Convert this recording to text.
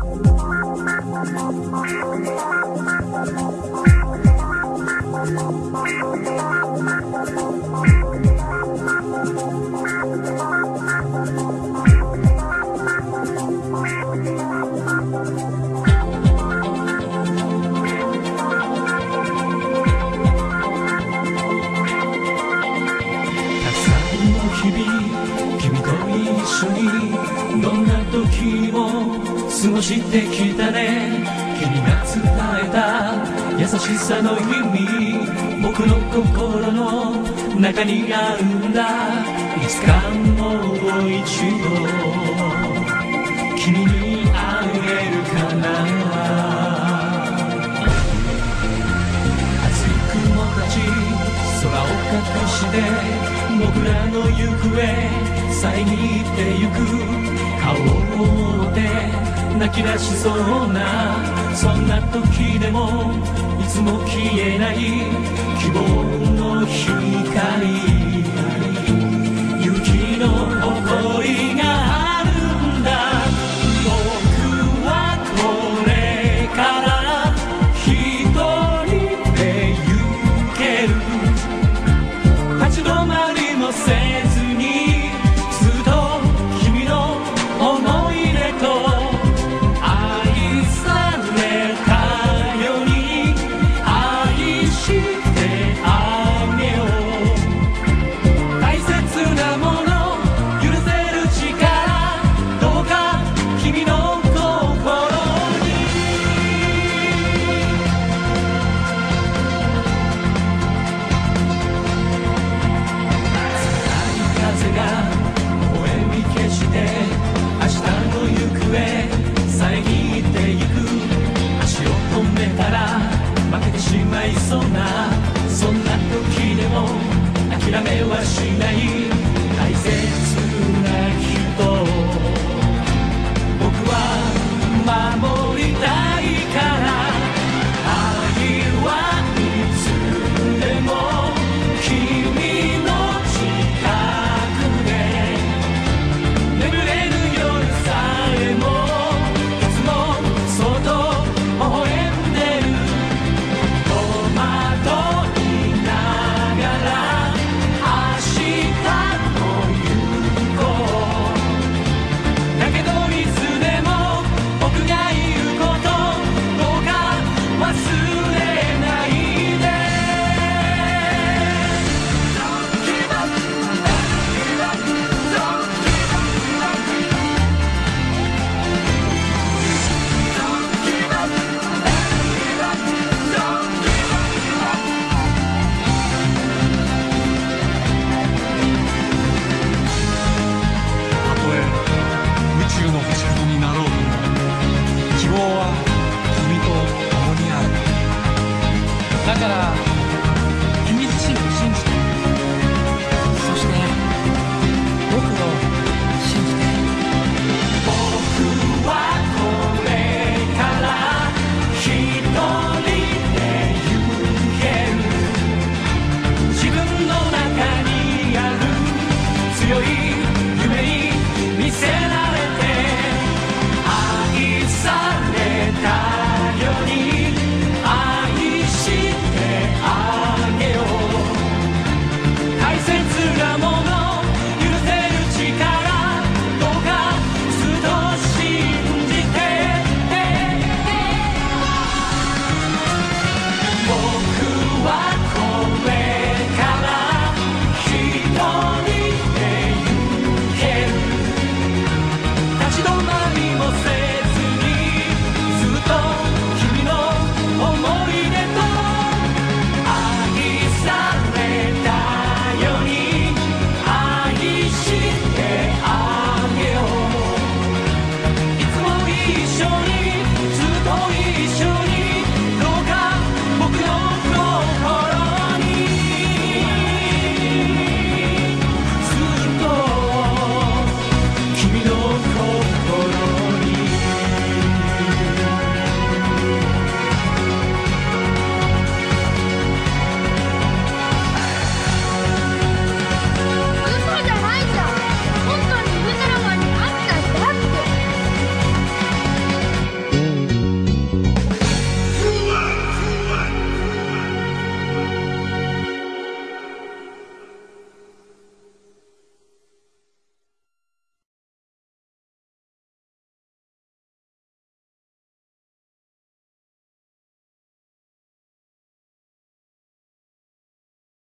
たくさんの日々君と一緒にどんな時も過ごしてきたね。君が伝えた優しさの意味僕の心の中にあるんだ。いつかもう一度。君に会えるかな。熱い雲たち空を隠して僕らの行方遮ってゆく顔を覆って。泣き出しそうなそんな時でもいつも消えない希望の光。